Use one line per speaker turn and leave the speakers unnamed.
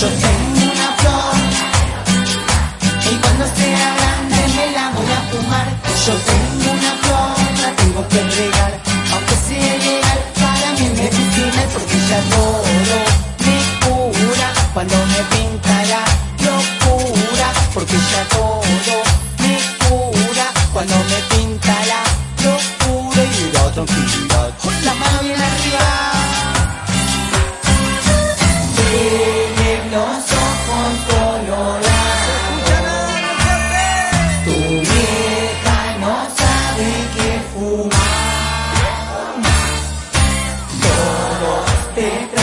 Yo tengo una flor. Y cuando sea grande me la voy a fumar. Yo tengo una flor, la tengo que regar, aunque sea ilegal para mí es medicinal porque ya todo me cura cuando me pinta la locura porque ya todo me cura cuando me pinta la locura y la tranquilidad. La mano bien arriba. Los ojos colorados. Tu vieja no sabe que fumar. Todos te